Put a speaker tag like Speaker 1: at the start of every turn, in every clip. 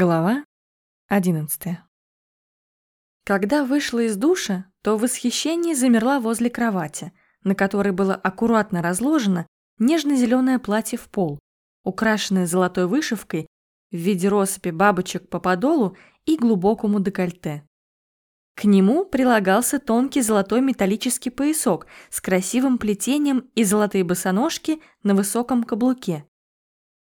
Speaker 1: Глава 11 Когда вышла из душа, то в восхищении замерла возле кровати, на которой было аккуратно разложено нежно-зеленое платье в пол, украшенное золотой вышивкой в виде россыпи бабочек по подолу и глубокому декольте. К нему прилагался тонкий золотой металлический поясок с красивым плетением и золотые босоножки на высоком каблуке.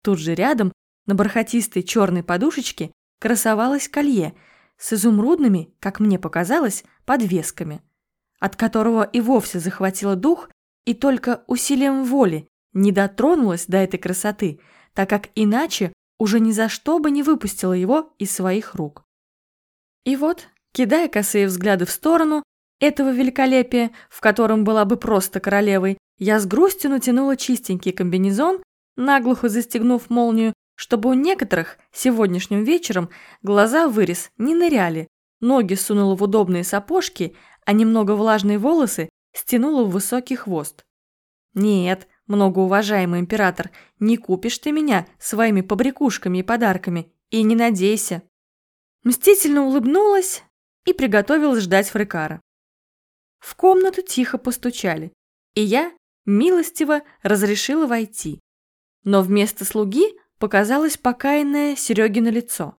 Speaker 1: Тут же рядом на бархатистой черной подушечке красовалось колье с изумрудными, как мне показалось, подвесками, от которого и вовсе захватило дух и только усилием воли не дотронулась до этой красоты, так как иначе уже ни за что бы не выпустила его из своих рук. И вот, кидая косые взгляды в сторону этого великолепия, в котором была бы просто королевой, я с грустью натянула чистенький комбинезон, наглухо застегнув молнию чтобы у некоторых сегодняшним вечером глаза вырез не ныряли, ноги сунула в удобные сапожки, а немного влажные волосы стянула в высокий хвост. Нет, многоуважаемый император, не купишь ты меня своими побрякушками и подарками, и не надейся. Мстительно улыбнулась и приготовилась ждать Фрикара. В комнату тихо постучали, и я милостиво разрешила войти. Но вместо слуги показалось покаянное Серегино лицо.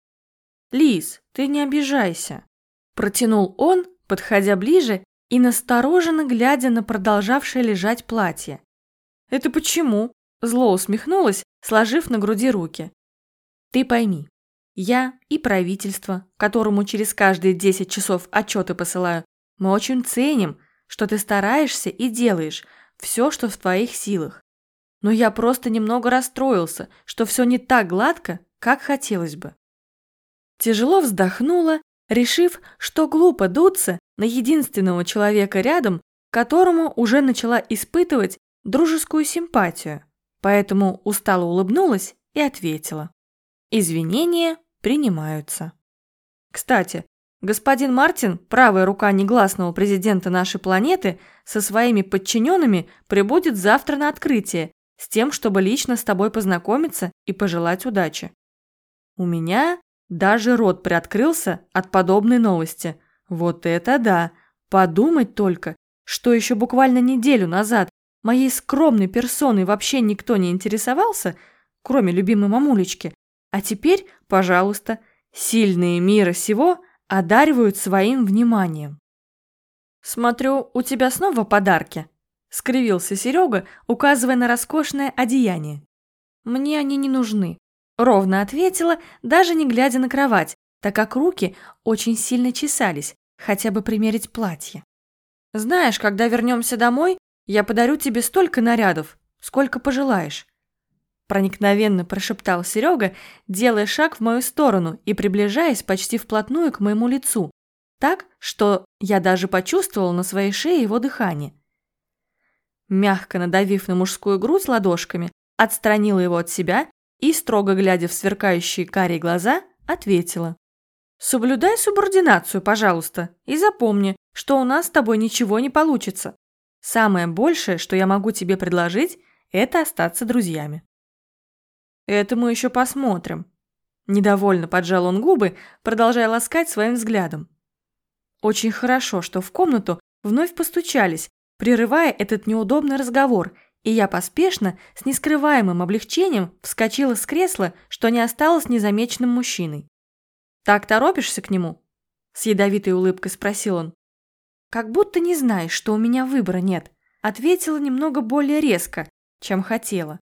Speaker 1: «Лиз, ты не обижайся», – протянул он, подходя ближе и настороженно глядя на продолжавшее лежать платье. «Это почему?» – зло усмехнулась, сложив на груди руки. «Ты пойми, я и правительство, которому через каждые 10 часов отчеты посылаю, мы очень ценим, что ты стараешься и делаешь все, что в твоих силах но я просто немного расстроился, что все не так гладко, как хотелось бы. Тяжело вздохнула, решив, что глупо дуться на единственного человека рядом, которому уже начала испытывать дружескую симпатию, поэтому устало улыбнулась и ответила. Извинения принимаются. Кстати, господин Мартин, правая рука негласного президента нашей планеты, со своими подчиненными прибудет завтра на открытие с тем, чтобы лично с тобой познакомиться и пожелать удачи. У меня даже рот приоткрылся от подобной новости. Вот это да! Подумать только, что еще буквально неделю назад моей скромной персоной вообще никто не интересовался, кроме любимой мамулечки, а теперь, пожалуйста, сильные мира сего одаривают своим вниманием. «Смотрю, у тебя снова подарки», – скривился Серега, указывая на роскошное одеяние. «Мне они не нужны», – ровно ответила, даже не глядя на кровать, так как руки очень сильно чесались, хотя бы примерить платье. «Знаешь, когда вернемся домой, я подарю тебе столько нарядов, сколько пожелаешь», проникновенно прошептал Серега, делая шаг в мою сторону и приближаясь почти вплотную к моему лицу, так, что я даже почувствовал на своей шее его дыхание мягко надавив на мужскую грудь ладошками, отстранила его от себя и, строго глядя в сверкающие карие глаза, ответила. «Соблюдай субординацию, пожалуйста, и запомни, что у нас с тобой ничего не получится. Самое большее, что я могу тебе предложить, это остаться друзьями». «Это мы еще посмотрим». Недовольно поджал он губы, продолжая ласкать своим взглядом. Очень хорошо, что в комнату вновь постучались, прерывая этот неудобный разговор, и я поспешно, с нескрываемым облегчением, вскочила с кресла, что не осталось незамеченным мужчиной. «Так торопишься к нему?» С ядовитой улыбкой спросил он. «Как будто не знаешь, что у меня выбора нет», ответила немного более резко, чем хотела.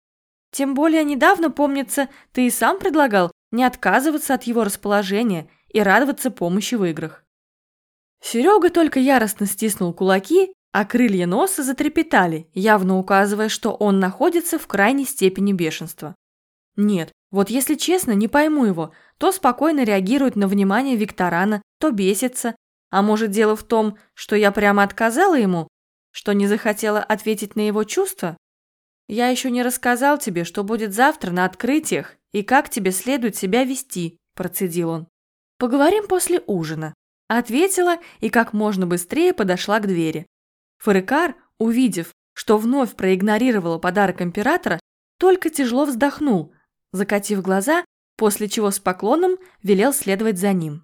Speaker 1: «Тем более недавно, помнится, ты и сам предлагал не отказываться от его расположения и радоваться помощи в играх». Серега только яростно стиснул кулаки а крылья носа затрепетали, явно указывая, что он находится в крайней степени бешенства. Нет, вот если честно, не пойму его, то спокойно реагирует на внимание Викторана, то бесится. А может дело в том, что я прямо отказала ему, что не захотела ответить на его чувства? Я еще не рассказал тебе, что будет завтра на открытиях и как тебе следует себя вести, процедил он. Поговорим после ужина. Ответила и как можно быстрее подошла к двери. Фарыкар, увидев, что вновь проигнорировала подарок императора, только тяжело вздохнул, закатив глаза после чего с поклоном велел следовать за ним.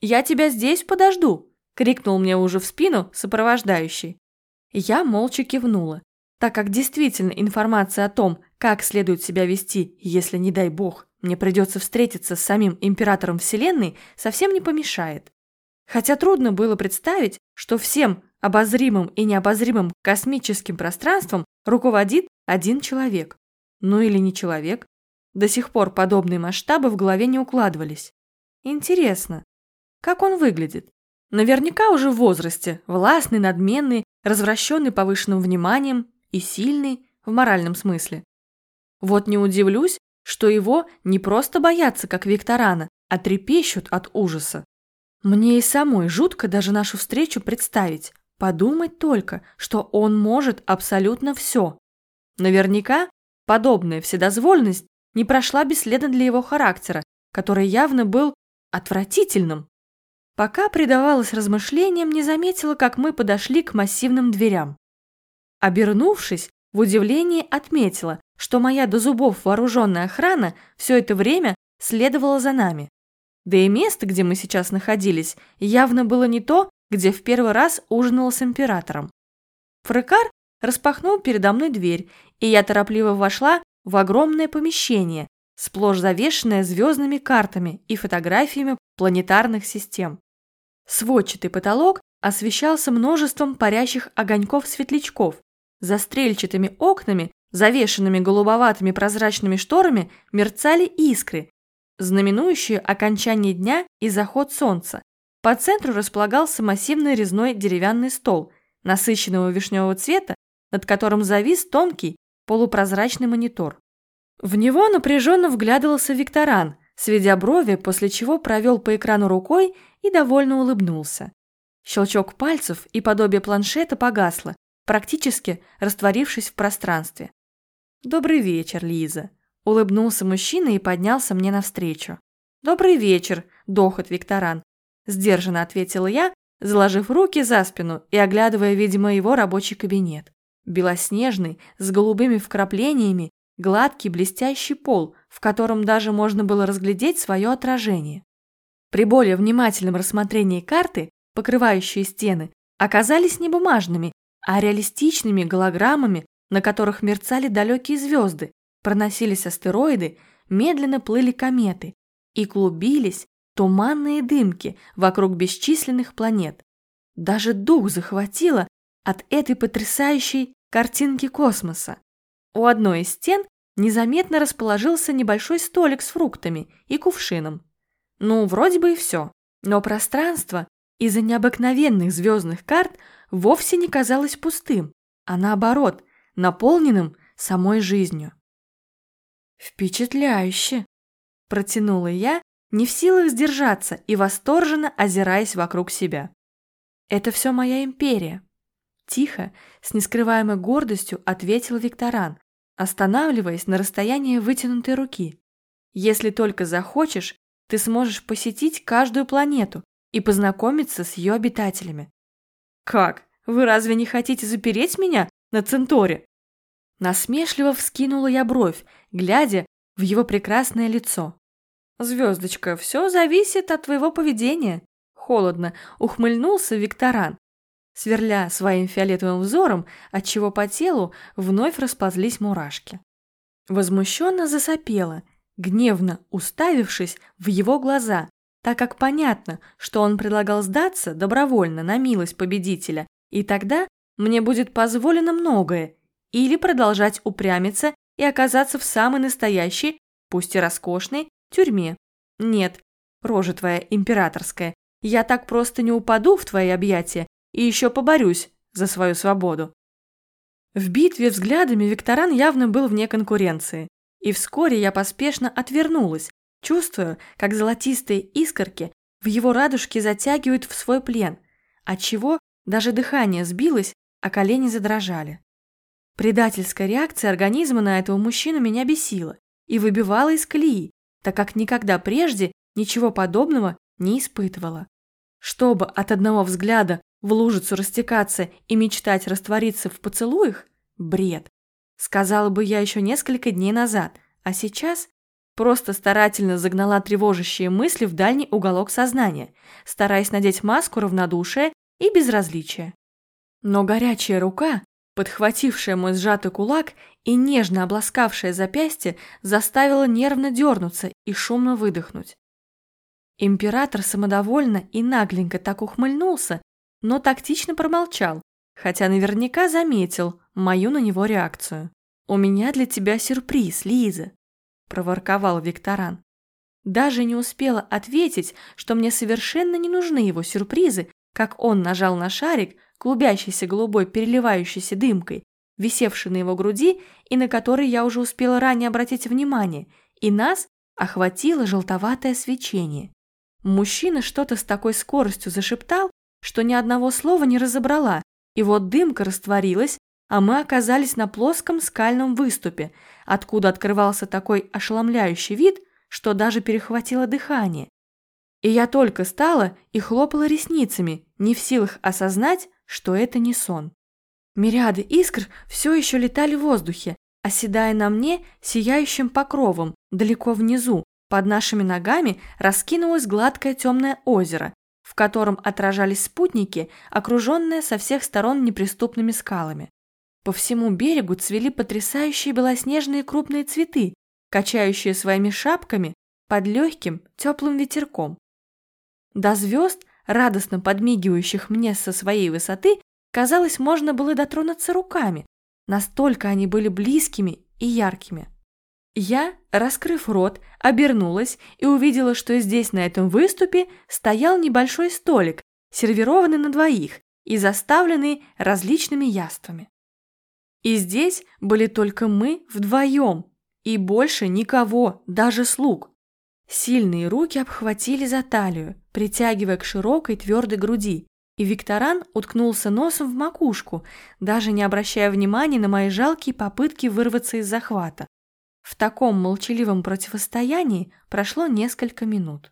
Speaker 1: «Я тебя здесь подожду!» – крикнул мне уже в спину сопровождающий. Я молча кивнула, так как действительно информация о том, как следует себя вести, если, не дай бог, мне придется встретиться с самим императором Вселенной, совсем не помешает. Хотя трудно было представить, что всем обозримым и необозримым космическим пространством руководит один человек. Ну или не человек. До сих пор подобные масштабы в голове не укладывались. Интересно, как он выглядит? Наверняка уже в возрасте, властный, надменный, развращенный повышенным вниманием и сильный в моральном смысле. Вот не удивлюсь, что его не просто боятся, как Викторана, а трепещут от ужаса. Мне и самой жутко даже нашу встречу представить. Подумать только, что он может абсолютно все. Наверняка подобная вседозволенность не прошла бесследно для его характера, который явно был отвратительным. Пока предавалась размышлениям, не заметила, как мы подошли к массивным дверям. Обернувшись, в удивлении отметила, что моя до зубов вооруженная охрана все это время следовала за нами. Да и место, где мы сейчас находились, явно было не то, где в первый раз ужинал с императором. Фрыкар распахнул передо мной дверь, и я торопливо вошла в огромное помещение, сплошь завешенное звездными картами и фотографиями планетарных систем. Сводчатый потолок освещался множеством парящих огоньков-светлячков. За стрельчатыми окнами, завешенными голубоватыми прозрачными шторами, мерцали искры, знаменующие окончание дня и заход солнца. По центру располагался массивный резной деревянный стол, насыщенного вишневого цвета, над которым завис тонкий полупрозрачный монитор. В него напряженно вглядывался Викторан, сведя брови, после чего провел по экрану рукой и довольно улыбнулся. Щелчок пальцев и подобие планшета погасло, практически растворившись в пространстве. «Добрый вечер, Лиза», – улыбнулся мужчина и поднялся мне навстречу. «Добрый вечер, дохот Викторан», Сдержанно ответила я, заложив руки за спину и оглядывая, видимо, его рабочий кабинет. Белоснежный, с голубыми вкраплениями, гладкий блестящий пол, в котором даже можно было разглядеть свое отражение. При более внимательном рассмотрении карты, покрывающие стены, оказались не бумажными, а реалистичными голограммами, на которых мерцали далекие звезды, проносились астероиды, медленно плыли кометы и клубились, туманные дымки вокруг бесчисленных планет. Даже дух захватило от этой потрясающей картинки космоса. У одной из стен незаметно расположился небольшой столик с фруктами и кувшином. Ну, вроде бы и все. Но пространство из-за необыкновенных звездных карт вовсе не казалось пустым, а наоборот, наполненным самой жизнью. «Впечатляюще!» – протянула я, не в силах сдержаться и восторженно озираясь вокруг себя. «Это все моя империя», – тихо, с нескрываемой гордостью ответил Викторан, останавливаясь на расстоянии вытянутой руки. «Если только захочешь, ты сможешь посетить каждую планету и познакомиться с ее обитателями». «Как? Вы разве не хотите запереть меня на Центоре?» Насмешливо вскинула я бровь, глядя в его прекрасное лицо. «Звездочка, все зависит от твоего поведения», – холодно ухмыльнулся Викторан, сверля своим фиолетовым взором, отчего по телу вновь расползлись мурашки. Возмущенно засопела, гневно уставившись в его глаза, так как понятно, что он предлагал сдаться добровольно на милость победителя, и тогда мне будет позволено многое, или продолжать упрямиться и оказаться в самой настоящей, пусть и роскошной, тюрьме. Нет, рожа твоя императорская, я так просто не упаду в твои объятия и еще поборюсь за свою свободу. В битве взглядами Викторан явно был вне конкуренции, и вскоре я поспешно отвернулась, чувствуя, как золотистые искорки в его радужке затягивают в свой плен, отчего даже дыхание сбилось, а колени задрожали. Предательская реакция организма на этого мужчину меня бесила и выбивала из колеи, так как никогда прежде ничего подобного не испытывала. Чтобы от одного взгляда в лужицу растекаться и мечтать раствориться в поцелуях – бред. Сказала бы я еще несколько дней назад, а сейчас просто старательно загнала тревожащие мысли в дальний уголок сознания, стараясь надеть маску равнодушия и безразличия. Но горячая рука, подхватившая мой сжатый кулак и нежно обласкавшая запястье, заставила нервно дернуться и шумно выдохнуть. Император самодовольно и нагленько так ухмыльнулся, но тактично промолчал, хотя наверняка заметил мою на него реакцию. «У меня для тебя сюрприз, Лиза», – проворковал Викторан. Даже не успела ответить, что мне совершенно не нужны его сюрпризы, как он нажал на шарик, клубящийся голубой переливающейся дымкой, висевший на его груди и на который я уже успела ранее обратить внимание, и нас охватило желтоватое свечение. Мужчина что-то с такой скоростью зашептал, что ни одного слова не разобрала, и вот дымка растворилась, а мы оказались на плоском скальном выступе, откуда открывался такой ошеломляющий вид, что даже перехватило дыхание. И я только стала и хлопала ресницами, не в силах осознать, что это не сон. Мириады искр все еще летали в воздухе, оседая на мне сияющим покровом далеко внизу, под нашими ногами раскинулось гладкое темное озеро, в котором отражались спутники, окруженные со всех сторон неприступными скалами. По всему берегу цвели потрясающие белоснежные крупные цветы, качающие своими шапками под легким теплым ветерком. До звезд, радостно подмигивающих мне со своей высоты, казалось, можно было дотронуться руками, настолько они были близкими и яркими. Я, раскрыв рот, обернулась и увидела, что здесь, на этом выступе, стоял небольшой столик, сервированный на двоих и заставленный различными яствами. И здесь были только мы вдвоем, и больше никого, даже слуг. Сильные руки обхватили за талию, притягивая к широкой твердой груди, и Викторан уткнулся носом в макушку, даже не обращая внимания на мои жалкие попытки вырваться из захвата. В таком молчаливом противостоянии прошло несколько минут.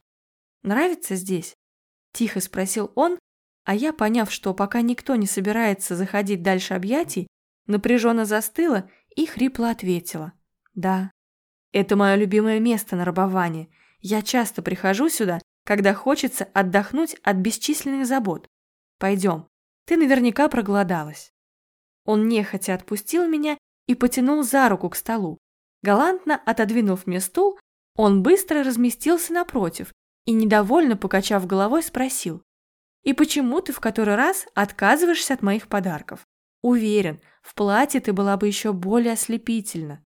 Speaker 1: «Нравится здесь?» – тихо спросил он, а я, поняв, что пока никто не собирается заходить дальше объятий, напряженно застыла и хрипло ответила. «Да, это мое любимое место на рабовании. Я часто прихожу сюда, когда хочется отдохнуть от бесчисленных забот. Пойдем, ты наверняка проголодалась». Он нехотя отпустил меня и потянул за руку к столу, Галантно отодвинув мне стул, он быстро разместился напротив и, недовольно покачав головой, спросил. «И почему ты в который раз отказываешься от моих подарков? Уверен, в платье ты была бы еще более ослепительна».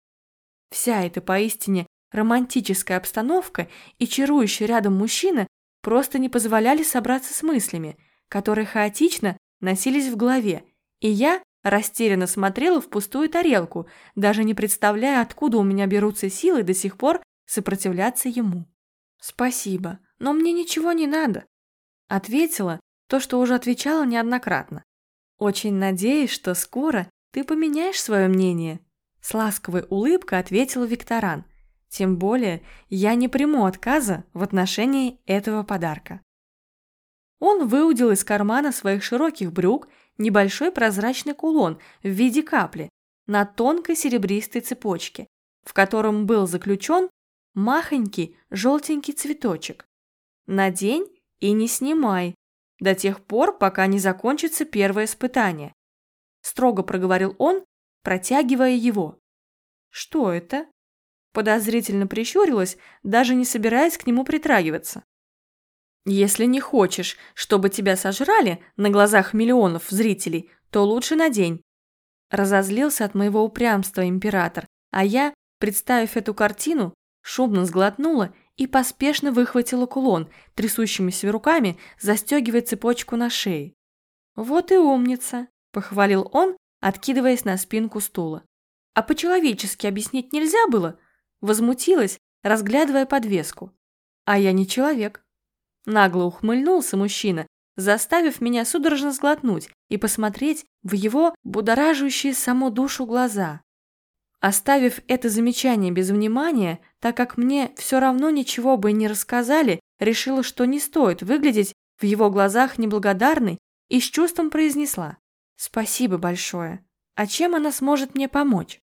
Speaker 1: Вся эта поистине романтическая обстановка и чарующий рядом мужчина просто не позволяли собраться с мыслями, которые хаотично носились в голове, и я Растерянно смотрела в пустую тарелку, даже не представляя, откуда у меня берутся силы до сих пор сопротивляться ему. «Спасибо, но мне ничего не надо», — ответила то, что уже отвечала неоднократно. «Очень надеюсь, что скоро ты поменяешь свое мнение», — с ласковой улыбкой ответил Викторан. «Тем более я не приму отказа в отношении этого подарка». Он выудил из кармана своих широких брюк небольшой прозрачный кулон в виде капли на тонкой серебристой цепочке, в котором был заключен махонький желтенький цветочек. Надень и не снимай, до тех пор, пока не закончится первое испытание. Строго проговорил он, протягивая его. Что это? Подозрительно прищурилась, даже не собираясь к нему притрагиваться. Если не хочешь, чтобы тебя сожрали на глазах миллионов зрителей, то лучше надень. Разозлился от моего упрямства император, а я, представив эту картину, шумно сглотнула и поспешно выхватила кулон, трясущимися руками застегивая цепочку на шее. «Вот и умница», – похвалил он, откидываясь на спинку стула. «А по-человечески объяснить нельзя было?» Возмутилась, разглядывая подвеску. «А я не человек». Нагло ухмыльнулся мужчина, заставив меня судорожно сглотнуть и посмотреть в его будоражащие саму душу глаза. Оставив это замечание без внимания, так как мне все равно ничего бы не рассказали, решила, что не стоит выглядеть в его глазах неблагодарной и с чувством произнесла «Спасибо большое. А чем она сможет мне помочь?»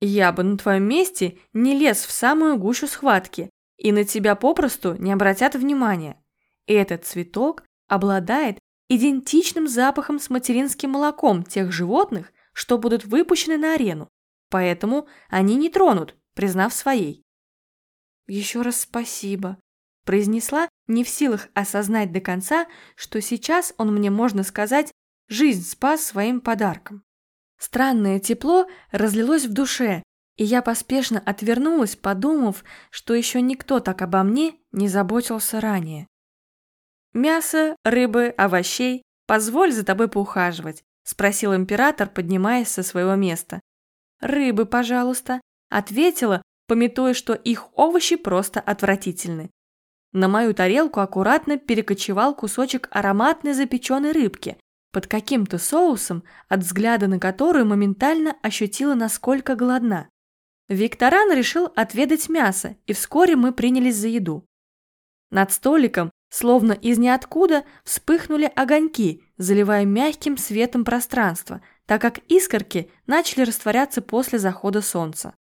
Speaker 1: Я бы на твоем месте не лез в самую гущу схватки, и на тебя попросту не обратят внимания. Этот цветок обладает идентичным запахом с материнским молоком тех животных, что будут выпущены на арену, поэтому они не тронут, признав своей. «Еще раз спасибо», – произнесла, не в силах осознать до конца, что сейчас он мне, можно сказать, жизнь спас своим подарком. Странное тепло разлилось в душе, и я поспешно отвернулась, подумав, что еще никто так обо мне не заботился ранее. «Мясо, рыбы, овощей, позволь за тобой поухаживать», спросил император, поднимаясь со своего места. «Рыбы, пожалуйста», ответила, пометуя, что их овощи просто отвратительны. На мою тарелку аккуратно перекочевал кусочек ароматной запеченной рыбки, под каким-то соусом, от взгляда на которую моментально ощутила, насколько голодна. Викторан решил отведать мясо, и вскоре мы принялись за еду. Над столиком, словно из ниоткуда, вспыхнули огоньки, заливая мягким светом пространство, так как искорки начали растворяться после захода солнца.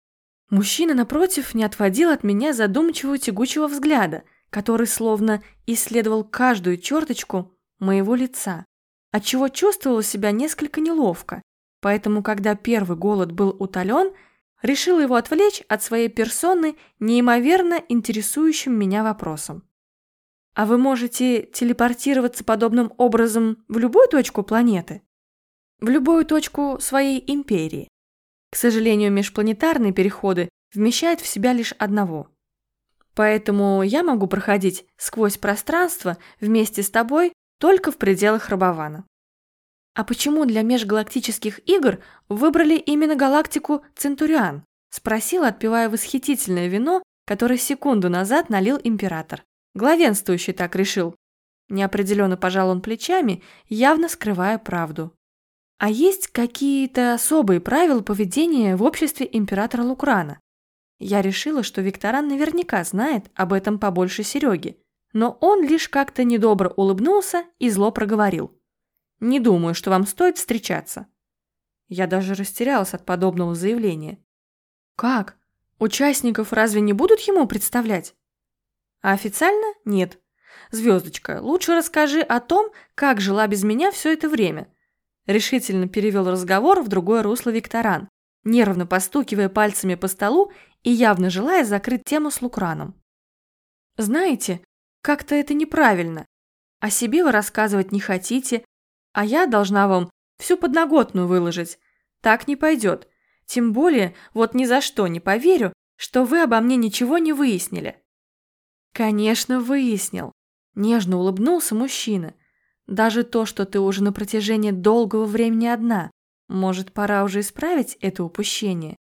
Speaker 1: Мужчина, напротив, не отводил от меня задумчивого тягучего взгляда, который словно исследовал каждую черточку моего лица, отчего чувствовала себя несколько неловко, поэтому, когда первый голод был утолен, решила его отвлечь от своей персоны неимоверно интересующим меня вопросом. А вы можете телепортироваться подобным образом в любую точку планеты? В любую точку своей империи. К сожалению, межпланетарные переходы вмещают в себя лишь одного. Поэтому я могу проходить сквозь пространство вместе с тобой только в пределах Рабована. А почему для межгалактических игр выбрали именно галактику Центуриан? Спросила, отпивая восхитительное вино, которое секунду назад налил император. Главенствующий так решил. Неопределенно пожал он плечами, явно скрывая правду. А есть какие-то особые правила поведения в обществе императора Лукрана? Я решила, что Викторан наверняка знает об этом побольше Сереги, но он лишь как-то недобро улыбнулся и зло проговорил. Не думаю, что вам стоит встречаться». Я даже растерялась от подобного заявления. «Как? Участников разве не будут ему представлять?» «А официально нет. Звездочка, лучше расскажи о том, как жила без меня все это время». Решительно перевел разговор в другое русло Викторан, нервно постукивая пальцами по столу и явно желая закрыть тему с Лукраном. «Знаете, как-то это неправильно. О себе вы рассказывать не хотите, а я должна вам всю подноготную выложить. Так не пойдет. Тем более, вот ни за что не поверю, что вы обо мне ничего не выяснили». «Конечно, выяснил», – нежно улыбнулся мужчина. «Даже то, что ты уже на протяжении долгого времени одна. Может, пора уже исправить это упущение?»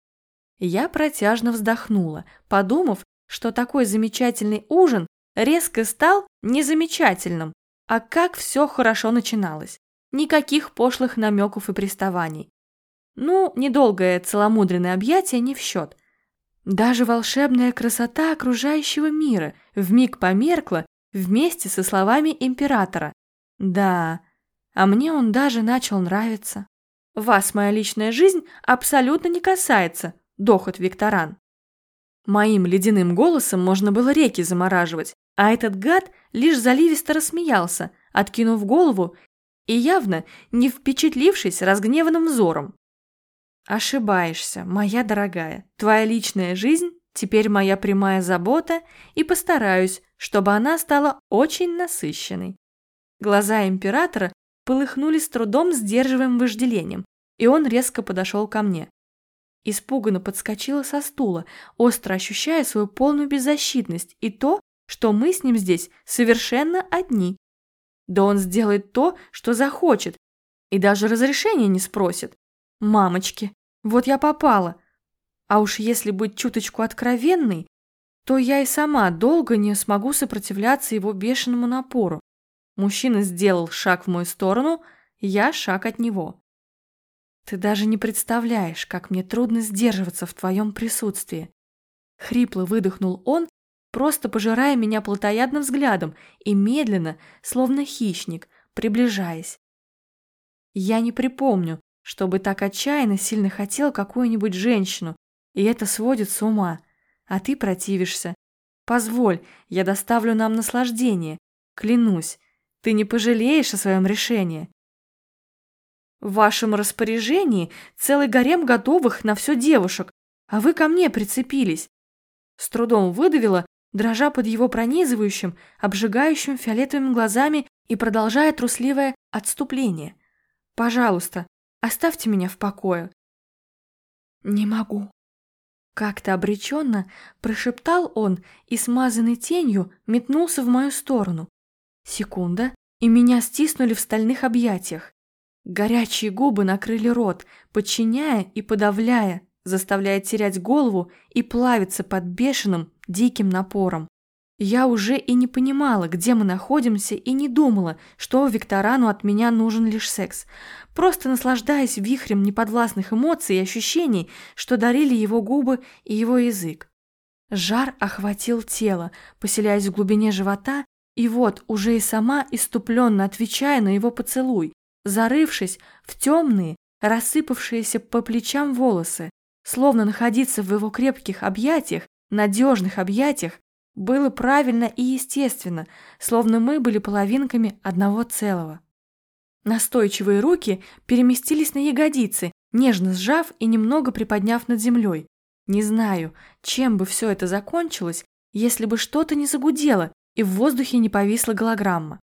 Speaker 1: Я протяжно вздохнула, подумав, что такой замечательный ужин резко стал незамечательным, а как все хорошо начиналось. Никаких пошлых намеков и приставаний. Ну, недолгое целомудренное объятие не в счет. Даже волшебная красота окружающего мира вмиг померкла вместе со словами императора. Да, а мне он даже начал нравиться. Вас моя личная жизнь абсолютно не касается, дохот Викторан. Моим ледяным голосом можно было реки замораживать, а этот гад лишь заливисто рассмеялся, откинув голову и явно не впечатлившись разгневанным взором. «Ошибаешься, моя дорогая. Твоя личная жизнь теперь моя прямая забота, и постараюсь, чтобы она стала очень насыщенной». Глаза императора полыхнули с трудом сдерживаемым вожделением, и он резко подошел ко мне. Испуганно подскочила со стула, остро ощущая свою полную беззащитность и то, что мы с ним здесь совершенно одни. Да он сделает то, что захочет, и даже разрешения не спросит. Мамочки, вот я попала. А уж если быть чуточку откровенной, то я и сама долго не смогу сопротивляться его бешеному напору. Мужчина сделал шаг в мою сторону, я шаг от него. Ты даже не представляешь, как мне трудно сдерживаться в твоем присутствии. Хрипло выдохнул он, просто пожирая меня плотоядным взглядом и медленно, словно хищник, приближаясь. Я не припомню, чтобы так отчаянно сильно хотел какую-нибудь женщину, И это сводит с ума. А ты противишься. Позволь, я доставлю нам наслаждение. Клянусь, ты не пожалеешь о своем решении. В вашем распоряжении целый гарем готовых на все девушек, а вы ко мне прицепились. С трудом выдавила, дрожа под его пронизывающим, обжигающим фиолетовыми глазами и продолжая трусливое отступление. «Пожалуйста, оставьте меня в покое». «Не могу». Как-то обреченно прошептал он и, смазанный тенью, метнулся в мою сторону. Секунда, и меня стиснули в стальных объятиях. Горячие губы накрыли рот, подчиняя и подавляя, заставляя терять голову и плавиться под бешеным, диким напором. Я уже и не понимала, где мы находимся, и не думала, что Викторану от меня нужен лишь секс, просто наслаждаясь вихрем неподвластных эмоций и ощущений, что дарили его губы и его язык. Жар охватил тело, поселяясь в глубине живота, и вот уже и сама иступленно отвечая на его поцелуй, зарывшись в темные, рассыпавшиеся по плечам волосы, словно находиться в его крепких объятиях, надежных объятиях, было правильно и естественно, словно мы были половинками одного целого. Настойчивые руки переместились на ягодицы, нежно сжав и немного приподняв над землей. Не знаю, чем бы все это закончилось, если бы что-то не загудело и в воздухе не повисла голограмма.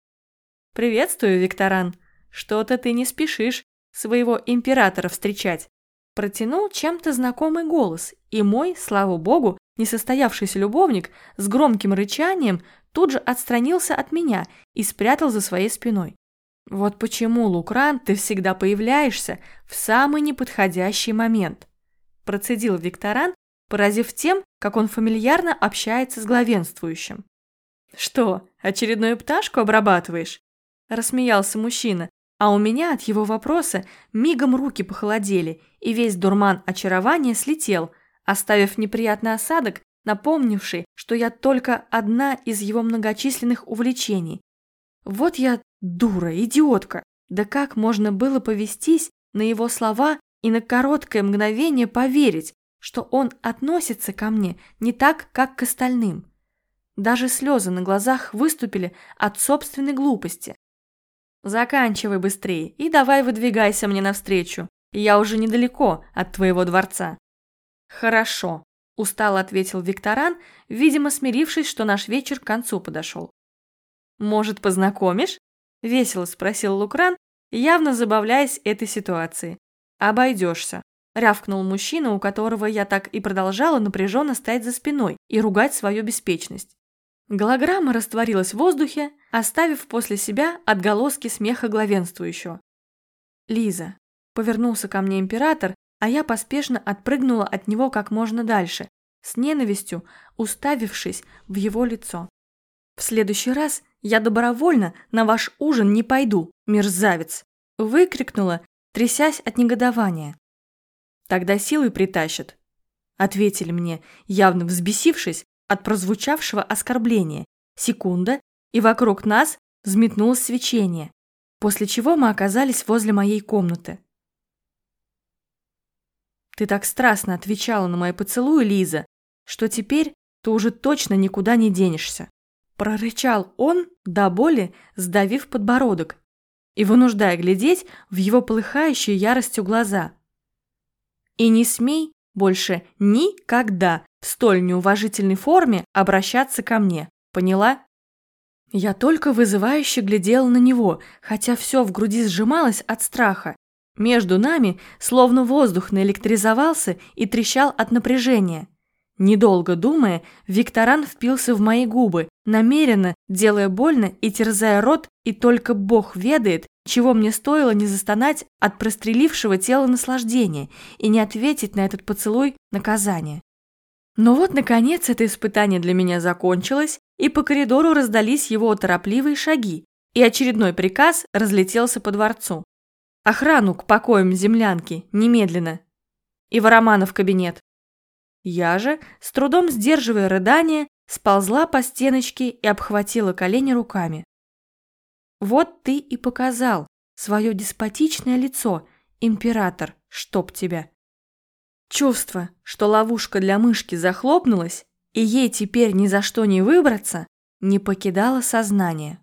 Speaker 1: «Приветствую, Викторан!» Что-то ты не спешишь своего императора встречать. Протянул чем-то знакомый голос, и мой, слава богу, несостоявшийся любовник с громким рычанием тут же отстранился от меня и спрятал за своей спиной. Вот почему, Лукран, ты всегда появляешься в самый неподходящий момент. Процедил Викторан, поразив тем, как он фамильярно общается с главенствующим. «Что, очередную пташку обрабатываешь?» – рассмеялся мужчина, а у меня от его вопроса мигом руки похолодели, и весь дурман очарования слетел, оставив неприятный осадок, напомнивший, что я только одна из его многочисленных увлечений. Вот я дура, идиотка. Да как можно было повестись на его слова и на короткое мгновение поверить, что он относится ко мне не так, как к остальным? Даже слезы на глазах выступили от собственной глупости. Заканчивай быстрее и давай выдвигайся мне навстречу. Я уже недалеко от твоего дворца. Хорошо, устало ответил Викторан, видимо, смирившись, что наш вечер к концу подошел. Может, познакомишь? Весело спросил Лукран, явно забавляясь этой ситуацией. Обойдешься. Рявкнул мужчина, у которого я так и продолжала напряженно стоять за спиной и ругать свою беспечность. Голограмма растворилась в воздухе, оставив после себя отголоски смеха главенствующего. «Лиза», — повернулся ко мне император, а я поспешно отпрыгнула от него как можно дальше, с ненавистью уставившись в его лицо. «В следующий раз я добровольно на ваш ужин не пойду, мерзавец!» – выкрикнула, трясясь от негодования. «Тогда силой притащат», – ответили мне, явно взбесившись, от прозвучавшего оскорбления. Секунда, и вокруг нас взметнулось свечение, после чего мы оказались возле моей комнаты. Ты так страстно отвечала на мои поцелуи, Лиза, что теперь ты уже точно никуда не денешься. Прорычал он до боли, сдавив подбородок и вынуждая глядеть в его полыхающие яростью глаза. И не смей больше никогда в столь неуважительной форме обращаться ко мне. Поняла? Я только вызывающе глядела на него, хотя все в груди сжималось от страха. Между нами словно воздух наэлектризовался и трещал от напряжения. Недолго думая, Викторан впился в мои губы, намеренно делая больно и терзая рот, и только Бог ведает, чего мне стоило не застонать от прострелившего тела наслаждения и не ответить на этот поцелуй наказание. Но вот, наконец, это испытание для меня закончилось, и по коридору раздались его торопливые шаги, и очередной приказ разлетелся по дворцу. Охрану к покоям землянки, немедленно. И Воромана в кабинет. Я же, с трудом сдерживая рыдание, сползла по стеночке и обхватила колени руками. Вот ты и показал свое деспотичное лицо, император, чтоб тебя. Чувство, что ловушка для мышки захлопнулась, и ей теперь ни за что не выбраться, не покидало сознание.